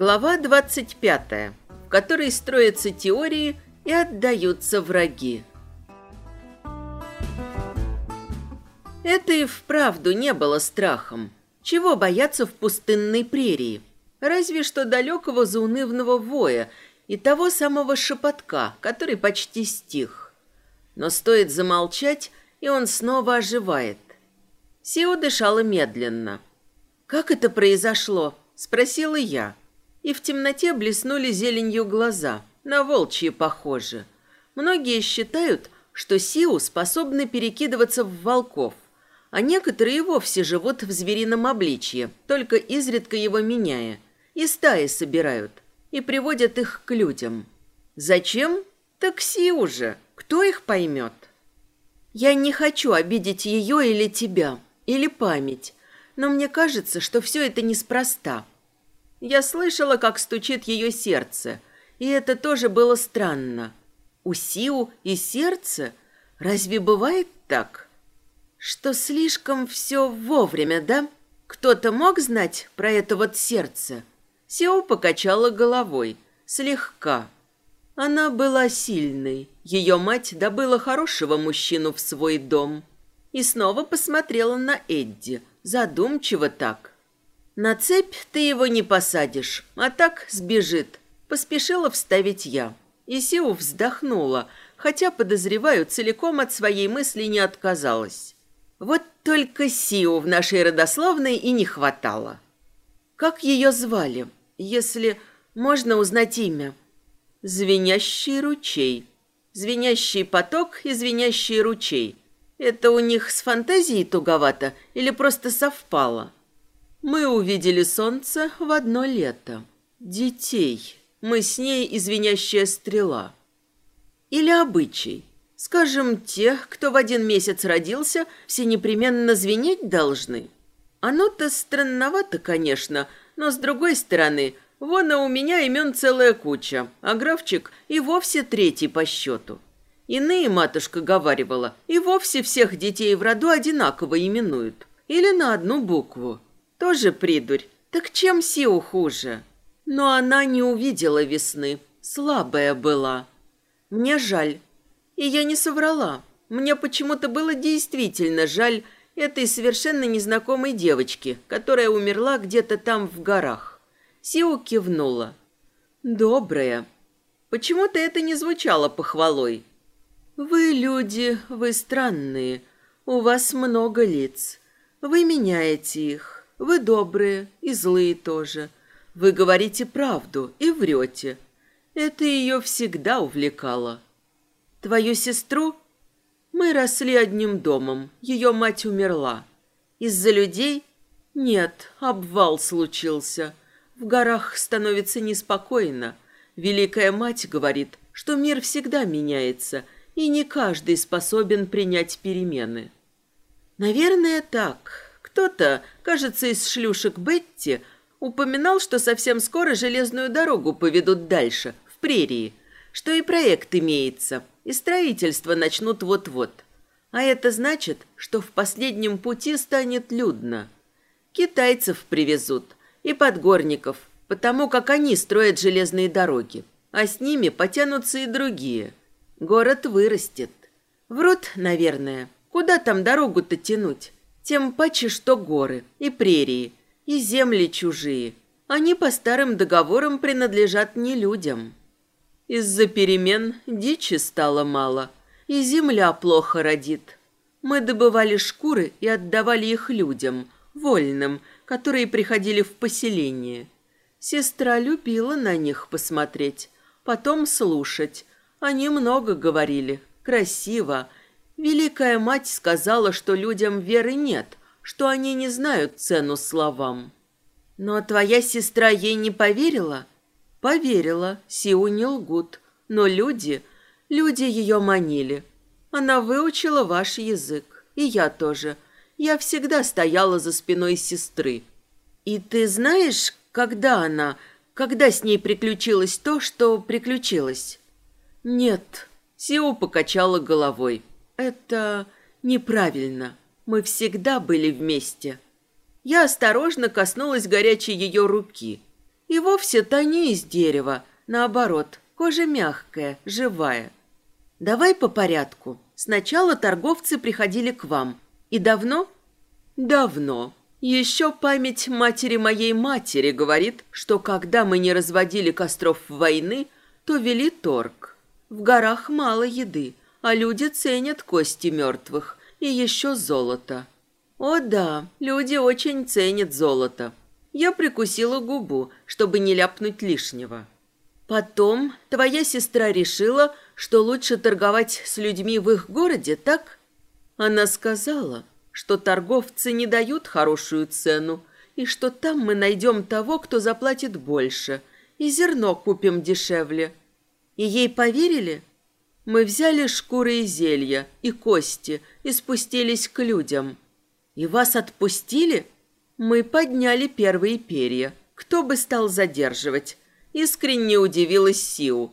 Глава 25, в которой строятся теории и отдаются враги. Это и вправду не было страхом. Чего бояться в пустынной прерии? Разве что далекого заунывного воя и того самого шепотка, который почти стих. Но стоит замолчать, и он снова оживает. Сио дышала медленно. «Как это произошло?» – спросила я и в темноте блеснули зеленью глаза, на волчьи похожи. Многие считают, что Сиу способны перекидываться в волков, а некоторые вовсе живут в зверином обличье, только изредка его меняя, и стаи собирают, и приводят их к людям. Зачем? Так Сиу же, кто их поймет? Я не хочу обидеть ее или тебя, или память, но мне кажется, что все это неспроста. Я слышала, как стучит ее сердце, и это тоже было странно. У Сиу и сердце? Разве бывает так? Что слишком все вовремя, да? Кто-то мог знать про это вот сердце? Сиу покачала головой, слегка. Она была сильной. Ее мать добыла хорошего мужчину в свой дом. И снова посмотрела на Эдди, задумчиво так. На цепь ты его не посадишь, а так сбежит. Поспешила вставить я. И Сиу вздохнула, хотя, подозреваю, целиком от своей мысли не отказалась. Вот только Сиу в нашей родословной и не хватало. Как ее звали, если можно узнать имя? Звенящий ручей. Звенящий поток и звенящий ручей. Это у них с фантазией туговато или просто совпало? Мы увидели солнце в одно лето. Детей. Мы с ней извинящая стрела. Или обычай. Скажем, тех, кто в один месяц родился, все непременно звенеть должны. Оно-то странновато, конечно, но с другой стороны, вон а у меня имен целая куча, а графчик и вовсе третий по счету. Иные, матушка говаривала, и вовсе всех детей в роду одинаково именуют. Или на одну букву. Тоже придурь. Так чем Сиу хуже? Но она не увидела весны. Слабая была. Мне жаль. И я не соврала. Мне почему-то было действительно жаль этой совершенно незнакомой девочки, которая умерла где-то там в горах. Сиу кивнула. «Добрая». Почему-то это не звучало похвалой. «Вы люди, вы странные. У вас много лиц. Вы меняете их. Вы добрые и злые тоже. Вы говорите правду и врете. Это ее всегда увлекало. Твою сестру? Мы росли одним домом. Ее мать умерла. Из-за людей? Нет, обвал случился. В горах становится неспокойно. Великая мать говорит, что мир всегда меняется, и не каждый способен принять перемены. Наверное, так. Кто-то, кажется, из шлюшек Бетти, упоминал, что совсем скоро железную дорогу поведут дальше, в прерии, что и проект имеется, и строительство начнут вот-вот. А это значит, что в последнем пути станет людно. Китайцев привезут и подгорников, потому как они строят железные дороги, а с ними потянутся и другие. Город вырастет. Врут, наверное. Куда там дорогу-то тянуть? Тем паче, что горы и прерии, и земли чужие. Они по старым договорам принадлежат не людям. Из-за перемен дичи стало мало, и земля плохо родит. Мы добывали шкуры и отдавали их людям, вольным, которые приходили в поселение. Сестра любила на них посмотреть, потом слушать. Они много говорили, красиво, Великая мать сказала, что людям веры нет, что они не знают цену словам. Но твоя сестра ей не поверила? Поверила, Сиу не лгут. Но люди, люди ее манили. Она выучила ваш язык, и я тоже. Я всегда стояла за спиной сестры. И ты знаешь, когда она, когда с ней приключилось то, что приключилось? Нет, Сиу покачала головой. Это неправильно. Мы всегда были вместе. Я осторожно коснулась горячей ее руки. И вовсе-то не из дерева, наоборот, кожа мягкая, живая. Давай по порядку. Сначала торговцы приходили к вам. И давно? Давно. Еще память матери моей матери говорит, что когда мы не разводили костров войны, то вели торг. В горах мало еды, а люди ценят кости мертвых и еще золото. О да, люди очень ценят золото. Я прикусила губу, чтобы не ляпнуть лишнего. Потом твоя сестра решила, что лучше торговать с людьми в их городе, так? Она сказала, что торговцы не дают хорошую цену, и что там мы найдем того, кто заплатит больше, и зерно купим дешевле. И ей поверили? Мы взяли шкуры и зелья, и кости, и спустились к людям. И вас отпустили? Мы подняли первые перья. Кто бы стал задерживать? Искренне удивилась Сиу.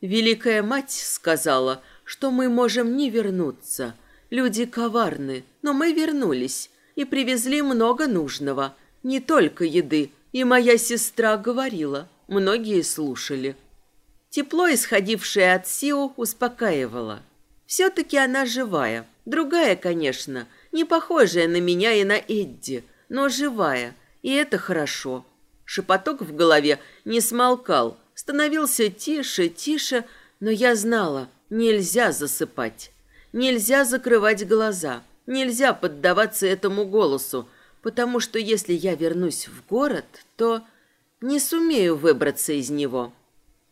Великая мать сказала, что мы можем не вернуться – Люди коварны, но мы вернулись и привезли много нужного. Не только еды, и моя сестра говорила, многие слушали. Тепло, исходившее от Сиу, успокаивало. Все-таки она живая, другая, конечно, не похожая на меня и на Эдди, но живая, и это хорошо. Шепоток в голове не смолкал, становился тише, тише, но я знала, нельзя засыпать. Нельзя закрывать глаза, нельзя поддаваться этому голосу, потому что если я вернусь в город, то не сумею выбраться из него.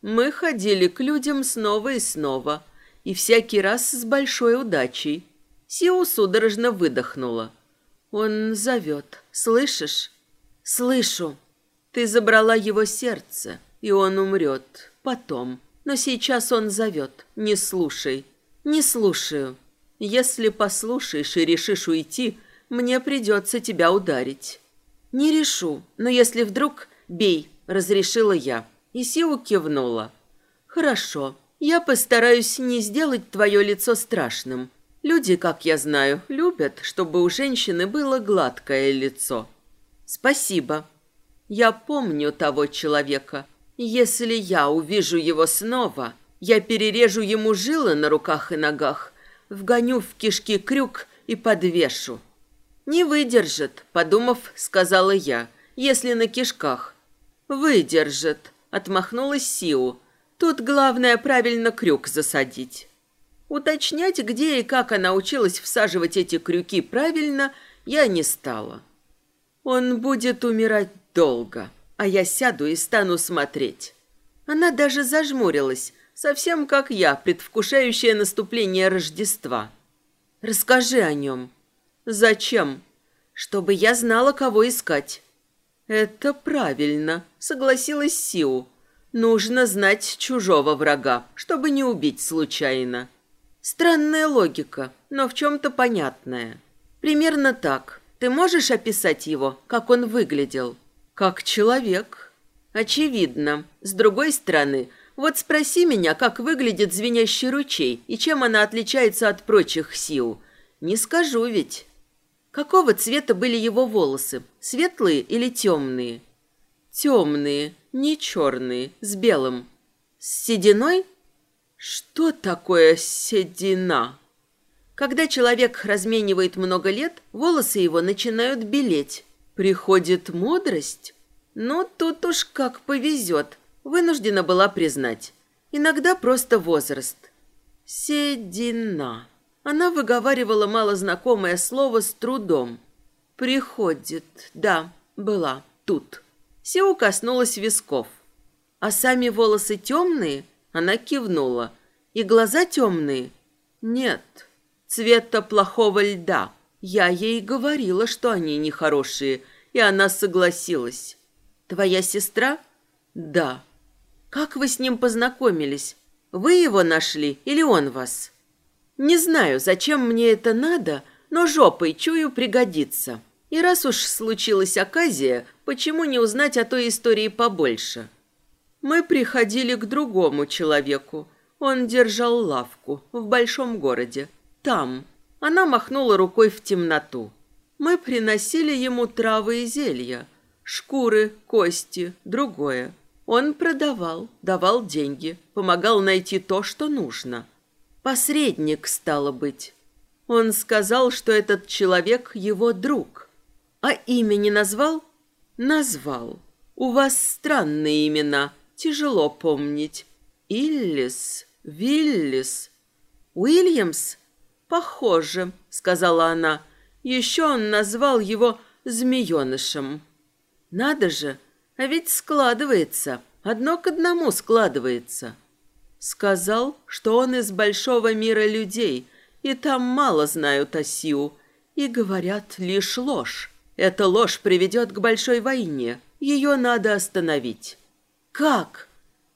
Мы ходили к людям снова и снова, и всякий раз с большой удачей. Сиу судорожно выдохнула. Он зовет. Слышишь? Слышу. Ты забрала его сердце, и он умрет. Потом. Но сейчас он зовет. Не слушай. «Не слушаю. Если послушаешь и решишь уйти, мне придется тебя ударить». «Не решу, но если вдруг, бей», — разрешила я. И Сиу кивнула. «Хорошо. Я постараюсь не сделать твое лицо страшным. Люди, как я знаю, любят, чтобы у женщины было гладкое лицо». «Спасибо. Я помню того человека. Если я увижу его снова...» Я перережу ему жилы на руках и ногах, вгоню в кишки крюк и подвешу. «Не выдержит», — подумав, сказала я, — «если на кишках». «Выдержит», — отмахнулась Сиу. «Тут главное правильно крюк засадить». Уточнять, где и как она училась всаживать эти крюки правильно, я не стала. Он будет умирать долго, а я сяду и стану смотреть. Она даже зажмурилась, совсем как я, предвкушающая наступление Рождества. Расскажи о нем. Зачем? Чтобы я знала, кого искать. Это правильно, согласилась Сиу. Нужно знать чужого врага, чтобы не убить случайно. Странная логика, но в чем-то понятная. Примерно так. Ты можешь описать его, как он выглядел? Как человек. Очевидно. С другой стороны, вот спроси меня, как выглядит звенящий ручей и чем она отличается от прочих сил. Не скажу ведь. Какого цвета были его волосы? Светлые или темные? Темные, не черные, с белым. С сединой? Что такое седина? Когда человек разменивает много лет, волосы его начинают белеть. Приходит мудрость? Ну, тут уж как повезет – вынуждена была признать. Иногда просто возраст. Седина. Она выговаривала малознакомое слово с трудом. «Приходит. Да, была. Тут». Сеу коснулась висков. «А сами волосы темные?» Она кивнула. «И глаза темные?» «Нет. Цвета плохого льда. Я ей говорила, что они нехорошие, и она согласилась. Твоя сестра?» «Да». Как вы с ним познакомились? Вы его нашли или он вас? Не знаю, зачем мне это надо, но жопой чую пригодится. И раз уж случилась оказия, почему не узнать о той истории побольше? Мы приходили к другому человеку. Он держал лавку в большом городе. Там. Она махнула рукой в темноту. Мы приносили ему травы и зелья. Шкуры, кости, другое. Он продавал, давал деньги, помогал найти то, что нужно. Посредник, стало быть. Он сказал, что этот человек его друг. А имя не назвал? Назвал. У вас странные имена, тяжело помнить. Иллис, Виллис, Уильямс? Похоже, сказала она. Еще он назвал его змеенышем. Надо же, а ведь складывается, одно к одному складывается. Сказал, что он из большого мира людей, и там мало знают о Сиу, и говорят лишь ложь. Эта ложь приведет к большой войне, ее надо остановить. Как?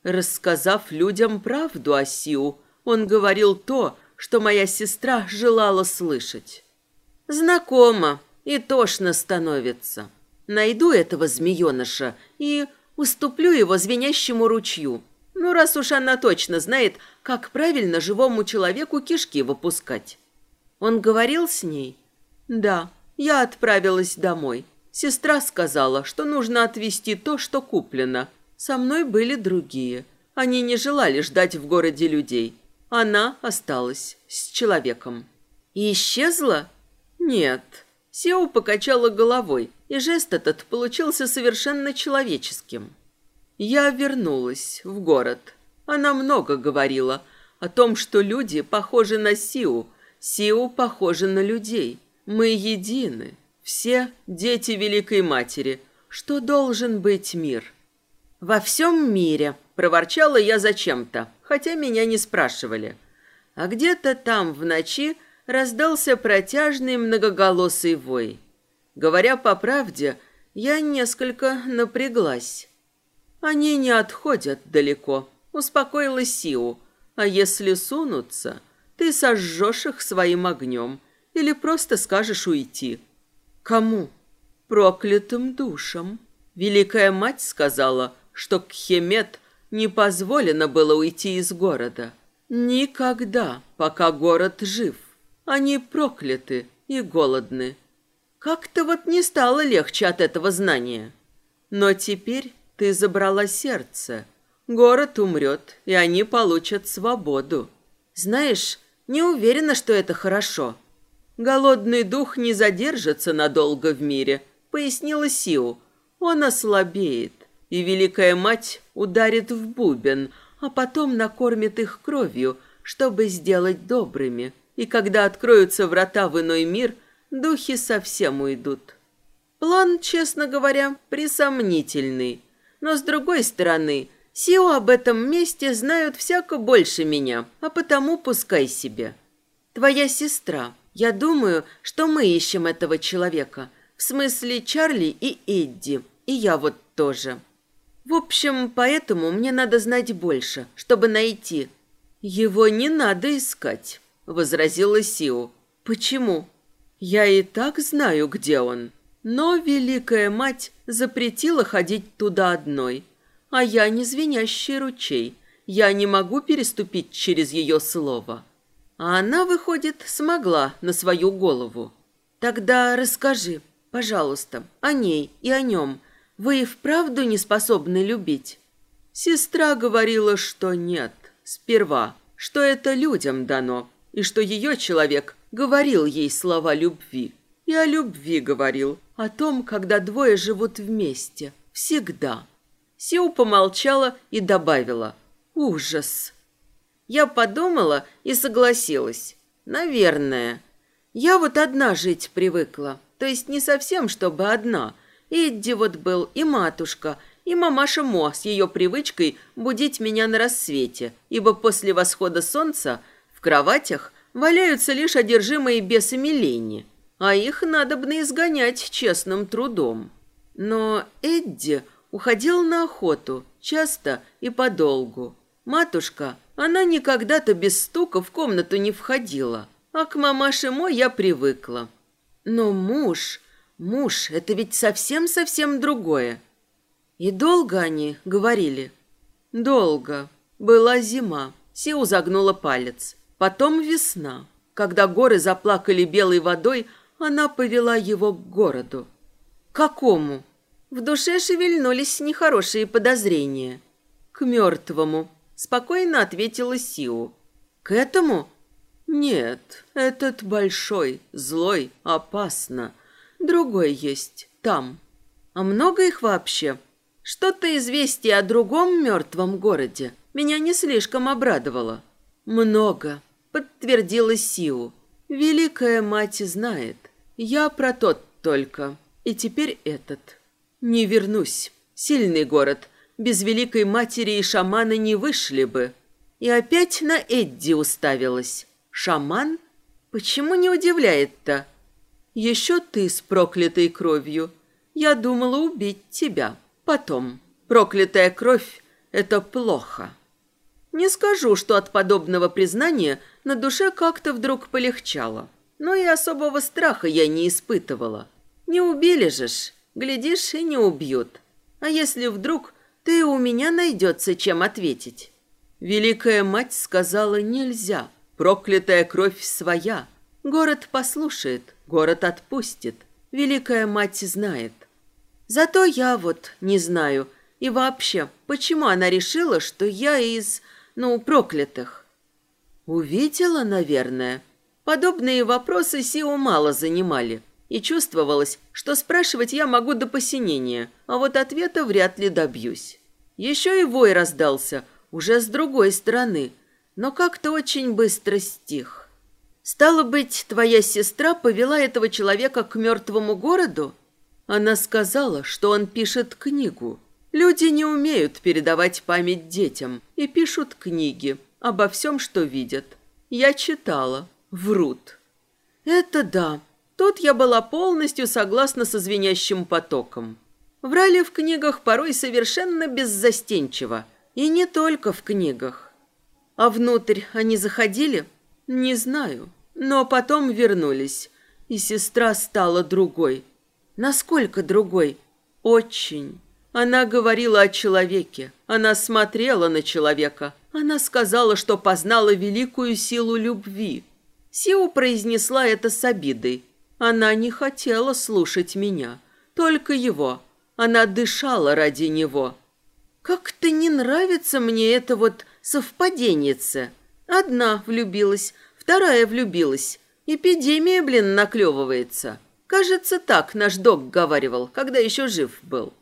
Рассказав людям правду о Сиу, он говорил то, что моя сестра желала слышать. Знакомо, и тошно становится. Найду этого змееныша и уступлю его звенящему ручью. Ну, раз уж она точно знает, как правильно живому человеку кишки выпускать. Он говорил с ней? Да, я отправилась домой. Сестра сказала, что нужно отвезти то, что куплено. Со мной были другие. Они не желали ждать в городе людей. Она осталась с человеком. И исчезла? Нет. Сеу покачала головой, и жест этот получился совершенно человеческим. Я вернулась в город. Она много говорила о том, что люди похожи на Сиу, Сиу похожи на людей. Мы едины, все дети Великой Матери. Что должен быть мир? Во всем мире, проворчала я зачем-то, хотя меня не спрашивали. А где-то там в ночи раздался протяжный многоголосый вой. Говоря по правде, я несколько напряглась. Они не отходят далеко, успокоила Сиу. А если сунутся, ты сожжешь их своим огнем или просто скажешь уйти. Кому? Проклятым душам. Великая мать сказала, что Кхемет не позволено было уйти из города. Никогда, пока город жив. Они прокляты и голодны. Как-то вот не стало легче от этого знания. Но теперь ты забрала сердце. Город умрет, и они получат свободу. Знаешь, не уверена, что это хорошо. Голодный дух не задержится надолго в мире, пояснила Сиу. Он ослабеет, и Великая Мать ударит в бубен, а потом накормит их кровью, чтобы сделать добрыми и когда откроются врата в иной мир, духи совсем уйдут. План, честно говоря, присомнительный. Но с другой стороны, Сио об этом месте знают всяко больше меня, а потому пускай себе. Твоя сестра. Я думаю, что мы ищем этого человека. В смысле Чарли и Эдди. И я вот тоже. В общем, поэтому мне надо знать больше, чтобы найти. Его не надо искать возразила Сиу. Почему? Я и так знаю, где он. Но Великая Мать запретила ходить туда одной. А я не звенящий ручей. Я не могу переступить через ее слово. А она, выходит, смогла на свою голову. Тогда расскажи, пожалуйста, о ней и о нем. Вы и вправду не способны любить? Сестра говорила, что нет, сперва, что это людям дано, и что ее человек говорил ей слова любви. И о любви говорил, о том, когда двое живут вместе, всегда. Сиу помолчала и добавила «Ужас». Я подумала и согласилась. Наверное. Я вот одна жить привыкла. То есть не совсем, чтобы одна. Эдди вот был, и матушка, и мамаша Мо с ее привычкой будить меня на рассвете, ибо после восхода солнца – в кроватях валяются лишь одержимые бесами лени, а их надо бы изгонять честным трудом. Но Эдди уходил на охоту, часто и подолгу. Матушка, она никогда-то без стука в комнату не входила, а к мамаше мой я привыкла. Но муж, муж, это ведь совсем-совсем другое. И долго они говорили? Долго. Была зима. Сиу загнула палец. Потом весна. Когда горы заплакали белой водой, она повела его к городу. Какому? В душе шевельнулись нехорошие подозрения. «К мертвому», — спокойно ответила Сиу. «К этому?» «Нет, этот большой, злой, опасно. Другой есть, там. А много их вообще?» Что-то известие о другом мертвом городе меня не слишком обрадовало. «Много», — подтвердила Сиу. «Великая мать знает. Я про тот только. И теперь этот. Не вернусь. Сильный город. Без великой матери и шамана не вышли бы». И опять на Эдди уставилась. «Шаман? Почему не удивляет-то?» «Еще ты с проклятой кровью. Я думала убить тебя». Потом, проклятая кровь – это плохо. Не скажу, что от подобного признания на душе как-то вдруг полегчало. Но и особого страха я не испытывала. Не убили же ж, глядишь, и не убьют. А если вдруг, то и у меня найдется чем ответить. Великая мать сказала «нельзя». Проклятая кровь своя. Город послушает, город отпустит. Великая мать знает. Зато я вот не знаю. И вообще, почему она решила, что я из, ну, проклятых? Увидела, наверное. Подобные вопросы Сио мало занимали. И чувствовалось, что спрашивать я могу до посинения, а вот ответа вряд ли добьюсь. Еще и вой раздался, уже с другой стороны, но как-то очень быстро стих. «Стало быть, твоя сестра повела этого человека к мертвому городу?» Она сказала, что он пишет книгу. Люди не умеют передавать память детям и пишут книги обо всем, что видят. Я читала. Врут. Это да. Тут я была полностью согласна со звенящим потоком. Врали в книгах порой совершенно беззастенчиво. И не только в книгах. А внутрь они заходили? Не знаю. Но потом вернулись. И сестра стала другой. Насколько другой? Очень. Она говорила о человеке. Она смотрела на человека. Она сказала, что познала великую силу любви. Сиу произнесла это с обидой. Она не хотела слушать меня, только его. Она дышала ради него. Как-то не нравится мне это вот совпаденница. Одна влюбилась, вторая влюбилась. Эпидемия, блин, наклевывается. Кажется, так наш док говаривал, когда еще жив был.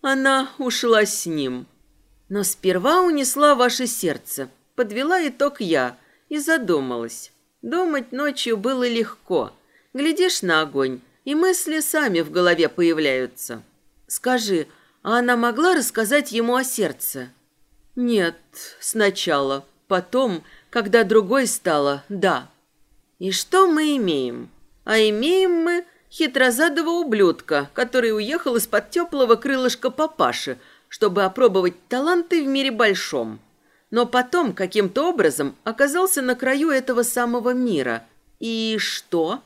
Она ушла с ним. Но сперва унесла ваше сердце. Подвела итог я и задумалась. Думать ночью было легко. Глядишь на огонь, и мысли сами в голове появляются. Скажи, а она могла рассказать ему о сердце? Нет, сначала. Потом, когда другой стало, да. И что мы имеем? А имеем мы хитрозадого ублюдка, который уехал из-под теплого крылышка папаши, чтобы опробовать таланты в мире большом. Но потом каким-то образом оказался на краю этого самого мира. И что?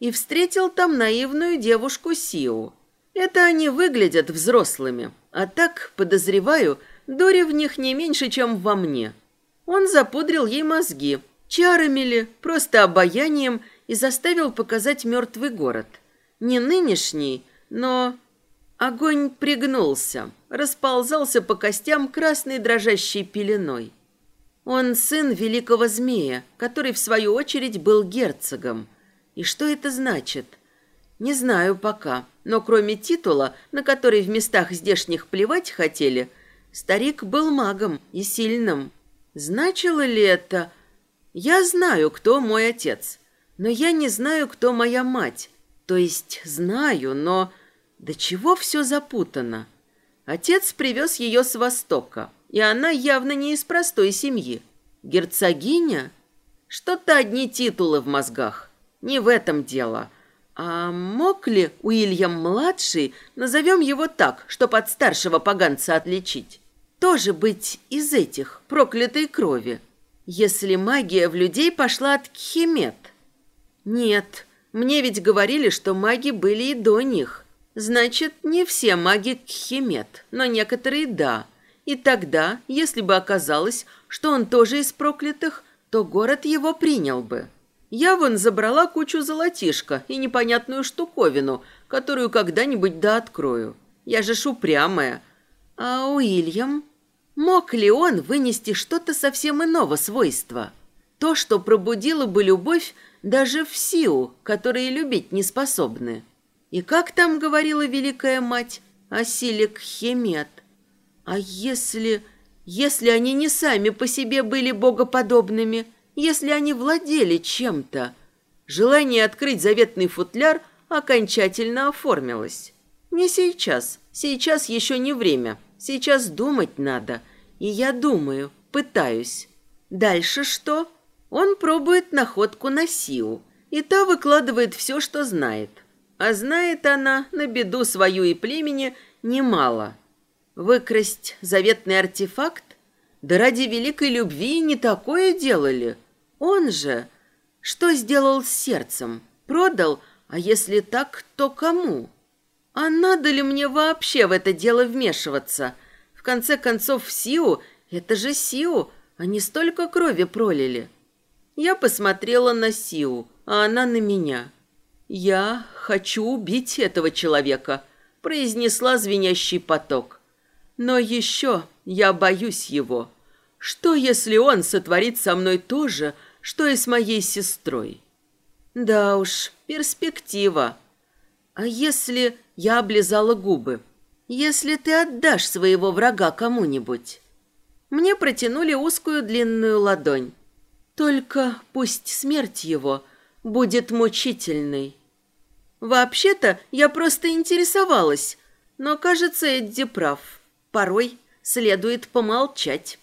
И встретил там наивную девушку Сиу. Это они выглядят взрослыми, а так, подозреваю, дури в них не меньше, чем во мне. Он запудрил ей мозги, чарами ли, просто обаянием и заставил показать мертвый город – не нынешний, но... Огонь пригнулся, расползался по костям красной дрожащей пеленой. Он сын великого змея, который в свою очередь был герцогом. И что это значит? Не знаю пока, но кроме титула, на который в местах здешних плевать хотели, старик был магом и сильным. Значило ли это... Я знаю, кто мой отец, но я не знаю, кто моя мать, то есть знаю, но до чего все запутано? Отец привез ее с Востока, и она явно не из простой семьи. Герцогиня? Что-то одни титулы в мозгах. Не в этом дело. А мог ли Уильям-младший, назовем его так, чтобы от старшего поганца отличить, тоже быть из этих, проклятой крови? Если магия в людей пошла от Кхимет? Нет, мне ведь говорили, что маги были и до них. Значит, не все маги Кхимет, но некоторые да. И тогда, если бы оказалось, что он тоже из проклятых, то город его принял бы. Я вон забрала кучу золотишка и непонятную штуковину, которую когда-нибудь да открою. Я же ж упрямая. А Уильям? Мог ли он вынести что-то совсем иного свойства? То, что пробудило бы любовь даже в Сиу, которые любить не способны. И как там говорила великая мать, Асилик Хемет? А если... если они не сами по себе были богоподобными, если они владели чем-то? Желание открыть заветный футляр окончательно оформилось. Не сейчас. Сейчас еще не время. Сейчас думать надо. И я думаю, пытаюсь. Дальше что? Он пробует находку на Сиу. И та выкладывает все, что знает. А знает она, на беду свою и племени, немало. Выкрасть заветный артефакт? Да ради великой любви не такое делали. Он же... Что сделал с сердцем? Продал? А если так, то кому? А надо ли мне вообще в это дело вмешиваться? В конце концов, Сиу — это же Сиу, они столько крови пролили. Я посмотрела на Сиу, а она на меня. «Я хочу убить этого человека», — произнесла звенящий поток. «Но еще я боюсь его. Что, если он сотворит со мной то же, что и с моей сестрой?» «Да уж, перспектива. А если я облизала губы. «Если ты отдашь своего врага кому-нибудь». Мне протянули узкую длинную ладонь. «Только пусть смерть его будет мучительной». Вообще-то я просто интересовалась, но, кажется, Эдди прав. Порой следует помолчать.